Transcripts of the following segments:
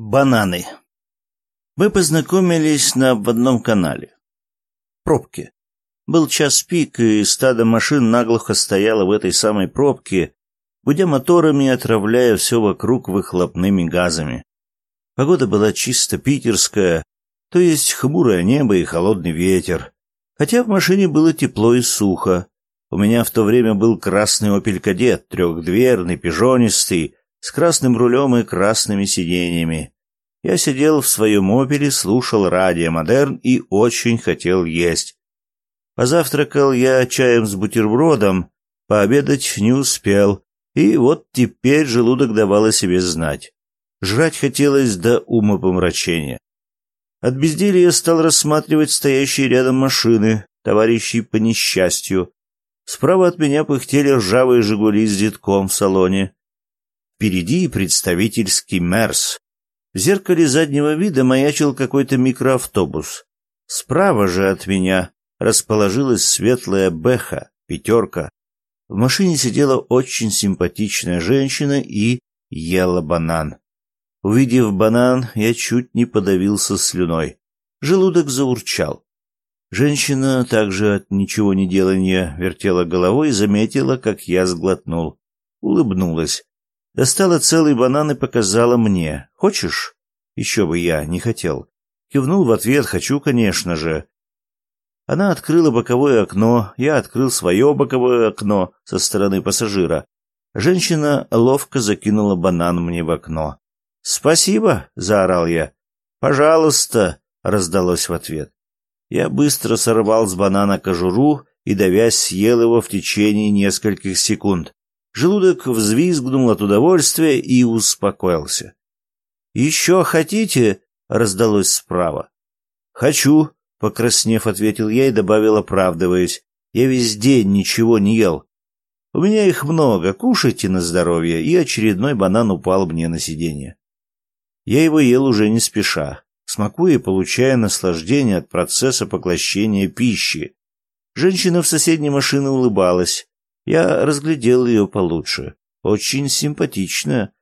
Бананы. Мы познакомились на одном канале. Пробки. Был час пик, и стадо машин наглухо стояло в этой самой пробке, гудя моторами и отравляя все вокруг выхлопными газами. Погода была чисто питерская, то есть хмурое небо и холодный ветер. Хотя в машине было тепло и сухо. У меня в то время был красный «Опель Кадет», трехдверный, пижонистый, с красным рулем и красными сиденьями. Я сидел в своем опеле, слушал радио «Модерн» и очень хотел есть. Позавтракал я чаем с бутербродом, пообедать не успел, и вот теперь желудок давал о себе знать. Жрать хотелось до умопомрачения. От безделья стал рассматривать стоящие рядом машины, товарищей по несчастью. Справа от меня пыхтели ржавые «Жигули» с детком в салоне. Впереди представительский Мерс. В зеркале заднего вида маячил какой-то микроавтобус. Справа же от меня расположилась светлая Бэха, пятерка. В машине сидела очень симпатичная женщина и ела банан. Увидев банан, я чуть не подавился слюной. Желудок заурчал. Женщина также от ничего не делания вертела головой и заметила, как я сглотнул. Улыбнулась. Достала целый банан и показала мне. «Хочешь?» Еще бы я не хотел. Кивнул в ответ «хочу, конечно же». Она открыла боковое окно, я открыл свое боковое окно со стороны пассажира. Женщина ловко закинула банан мне в окно. «Спасибо!» — заорал я. «Пожалуйста!» — раздалось в ответ. Я быстро сорвал с банана кожуру и, давясь, съел его в течение нескольких секунд. Желудок взвизгнул от удовольствия и успокоился. «Еще хотите?» — раздалось справа. «Хочу», — покраснев, ответил я и добавил, оправдываясь. «Я весь день ничего не ел. У меня их много, кушайте на здоровье», и очередной банан упал мне на сиденье. Я его ел уже не спеша, смакуя и получая наслаждение от процесса поглощения пищи. Женщина в соседней машине улыбалась, я разглядел ее получше. Очень симпатичная.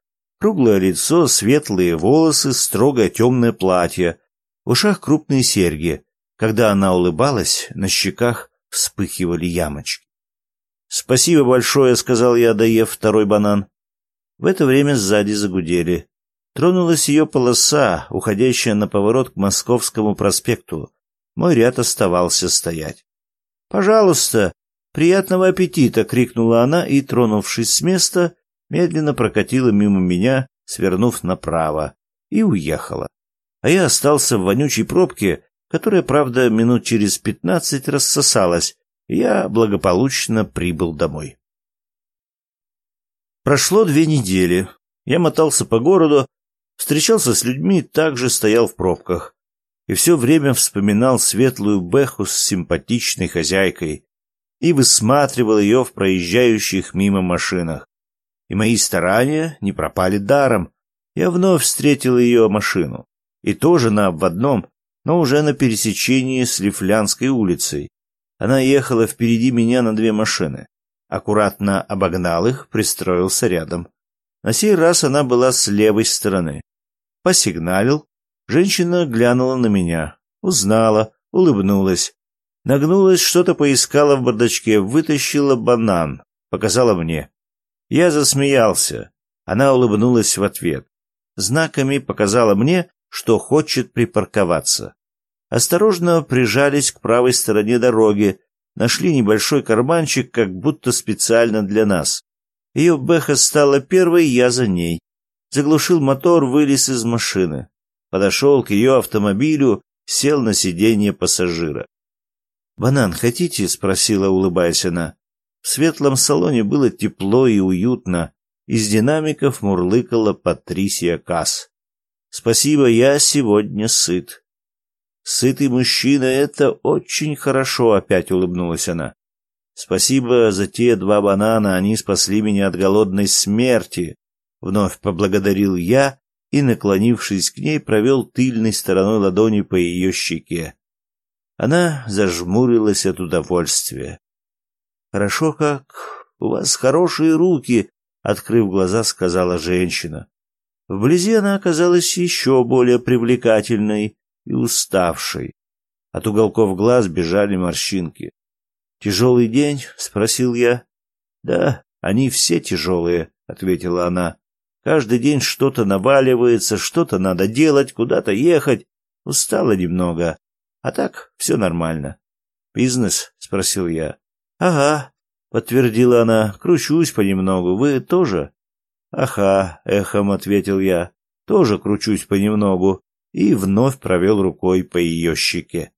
Круглое лицо, светлые волосы, строгое темное платье. В ушах крупные серьги. Когда она улыбалась, на щеках вспыхивали ямочки. «Спасибо большое», — сказал я, доев второй банан. В это время сзади загудели. Тронулась ее полоса, уходящая на поворот к Московскому проспекту. Мой ряд оставался стоять. «Пожалуйста», «Приятного аппетита!» — крикнула она и, тронувшись с места, медленно прокатила мимо меня, свернув направо, и уехала. А я остался в вонючей пробке, которая, правда, минут через пятнадцать рассосалась, и я благополучно прибыл домой. Прошло две недели. Я мотался по городу, встречался с людьми, также стоял в пробках. И все время вспоминал светлую Бэху с симпатичной хозяйкой, и высматривал ее в проезжающих мимо машинах. И мои старания не пропали даром. Я вновь встретил ее машину. И тоже на обводном, но уже на пересечении с Лифлянской улицей. Она ехала впереди меня на две машины. Аккуратно обогнал их, пристроился рядом. На сей раз она была с левой стороны. Посигналил. Женщина глянула на меня. Узнала, улыбнулась. Нагнулась, что-то поискала в бардачке, вытащила банан, показала мне. Я засмеялся. Она улыбнулась в ответ. Знаками показала мне, что хочет припарковаться. Осторожно прижались к правой стороне дороги, нашли небольшой карманчик, как будто специально для нас. Ее бэха стала первой, я за ней. Заглушил мотор, вылез из машины. Подошел к ее автомобилю, сел на сиденье пассажира. «Банан хотите?» — спросила, улыбаясь она. В светлом салоне было тепло и уютно. Из динамиков мурлыкала Патрисия Касс. «Спасибо, я сегодня сыт». «Сытый мужчина — это очень хорошо», — опять улыбнулась она. «Спасибо за те два банана, они спасли меня от голодной смерти», — вновь поблагодарил я и, наклонившись к ней, провел тыльной стороной ладони по ее щеке. Она зажмурилась от удовольствия. «Хорошо как... У вас хорошие руки!» — открыв глаза, сказала женщина. Вблизи она оказалась еще более привлекательной и уставшей. От уголков глаз бежали морщинки. «Тяжелый день?» — спросил я. «Да, они все тяжелые», — ответила она. «Каждый день что-то наваливается, что-то надо делать, куда-то ехать. Устала немного. А так все нормально». «Бизнес?» — спросил я. «Ага», — подтвердила она. «Кручусь понемногу. Вы тоже?» «Ага», — эхом ответил я. «Тоже кручусь понемногу». И вновь провел рукой по ее щеке.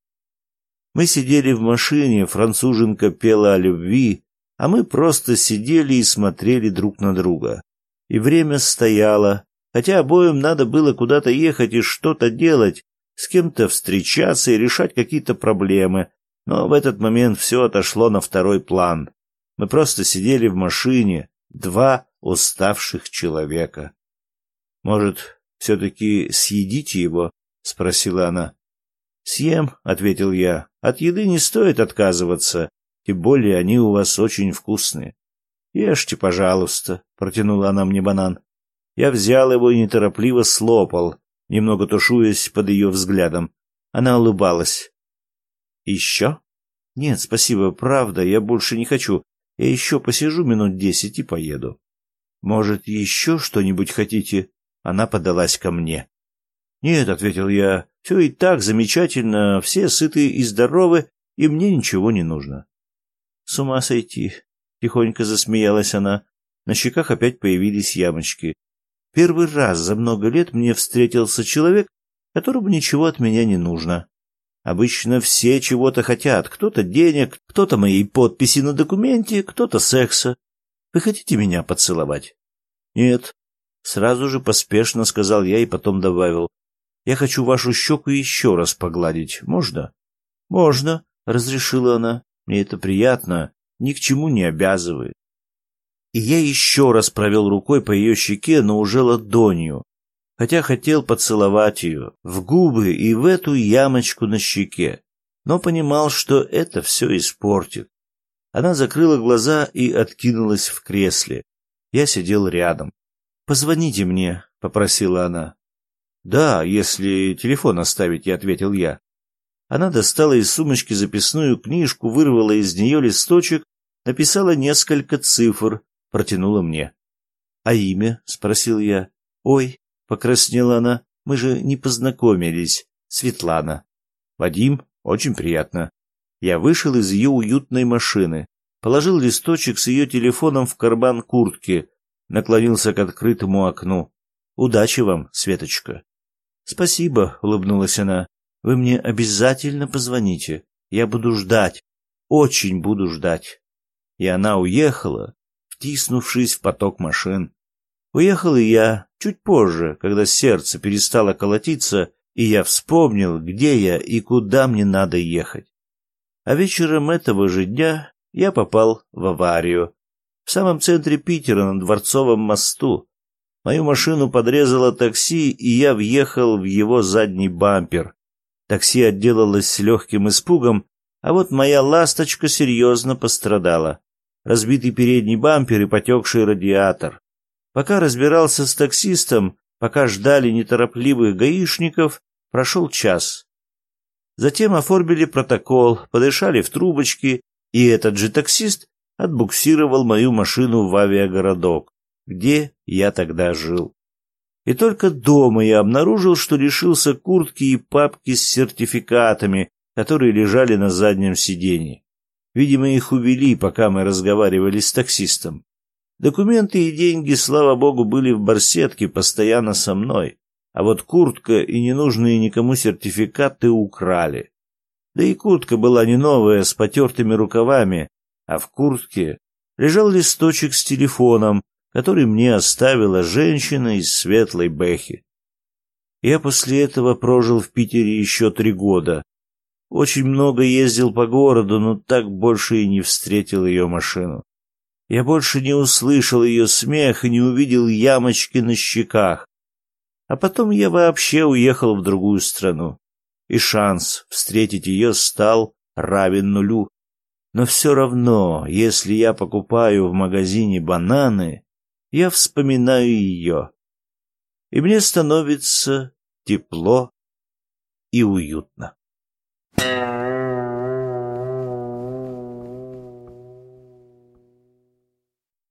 Мы сидели в машине, француженка пела о любви, а мы просто сидели и смотрели друг на друга. И время стояло, хотя обоим надо было куда-то ехать и что-то делать, с кем-то встречаться и решать какие-то проблемы, но в этот момент все отошло на второй план. Мы просто сидели в машине, два уставших человека. «Может, все-таки съедите его?» — спросила она. «Съем», — ответил я. «От еды не стоит отказываться. Тем более они у вас очень вкусные. Ешьте, пожалуйста, протянула она мне банан. Я взял его и неторопливо слопал, немного тушуясь под ее взглядом. Она улыбалась. Еще? Нет, спасибо, правда, я больше не хочу. Я еще посижу минут десять и поеду. Может, еще что-нибудь хотите? Она подалась ко мне. Нет, ответил я, все и так замечательно, все сыты и здоровы, и мне ничего не нужно. С ума сойти. Тихонько засмеялась она. На щеках опять появились ямочки. Первый раз за много лет мне встретился человек, которому ничего от меня не нужно. Обычно все чего-то хотят. Кто-то денег, кто-то моей подписи на документе, кто-то секса. Вы хотите меня поцеловать? Нет. Сразу же поспешно сказал я и потом добавил. Я хочу вашу щеку еще раз погладить. Можно? Можно, разрешила она. Мне это приятно, ни к чему не обязывает. И я еще раз провел рукой по ее щеке, но уже ладонью, хотя хотел поцеловать ее в губы и в эту ямочку на щеке, но понимал, что это все испортит. Она закрыла глаза и откинулась в кресле. Я сидел рядом. «Позвоните мне», — попросила она. «Да, если телефон оставить», — ответил я. Она достала из сумочки записную книжку, вырвала из нее листочек, написала несколько цифр, протянула мне. «А имя?» — спросил я. «Ой», — покраснела она, — «мы же не познакомились. Светлана». «Вадим, очень приятно». Я вышел из ее уютной машины, положил листочек с ее телефоном в карман куртки, наклонился к открытому окну. «Удачи вам, Светочка». «Спасибо», — улыбнулась она. Вы мне обязательно позвоните. Я буду ждать. Очень буду ждать. И она уехала, втиснувшись в поток машин. Уехал и я чуть позже, когда сердце перестало колотиться, и я вспомнил, где я и куда мне надо ехать. А вечером этого же дня я попал в аварию. В самом центре Питера, на Дворцовом мосту. Мою машину подрезало такси, и я въехал в его задний бампер. Такси отделалось легким испугом, а вот моя ласточка серьезно пострадала. Разбитый передний бампер и потекший радиатор. Пока разбирался с таксистом, пока ждали неторопливых гаишников, прошел час. Затем оформили протокол, подышали в трубочки, и этот же таксист отбуксировал мою машину в авиагородок, где я тогда жил. И только дома я обнаружил, что лишился куртки и папки с сертификатами, которые лежали на заднем сиденье. Видимо, их увели, пока мы разговаривали с таксистом. Документы и деньги, слава богу, были в барсетке постоянно со мной, а вот куртка и ненужные никому сертификаты украли. Да и куртка была не новая, с потертыми рукавами, а в куртке лежал листочек с телефоном, который мне оставила женщина из светлой Бэхи. Я после этого прожил в Питере еще три года. Очень много ездил по городу, но так больше и не встретил ее машину. Я больше не услышал ее смех и не увидел ямочки на щеках. А потом я вообще уехал в другую страну, и шанс встретить ее стал равен нулю. Но все равно, если я покупаю в магазине бананы, я вспоминаю ее. и мне становится тепло и уютно.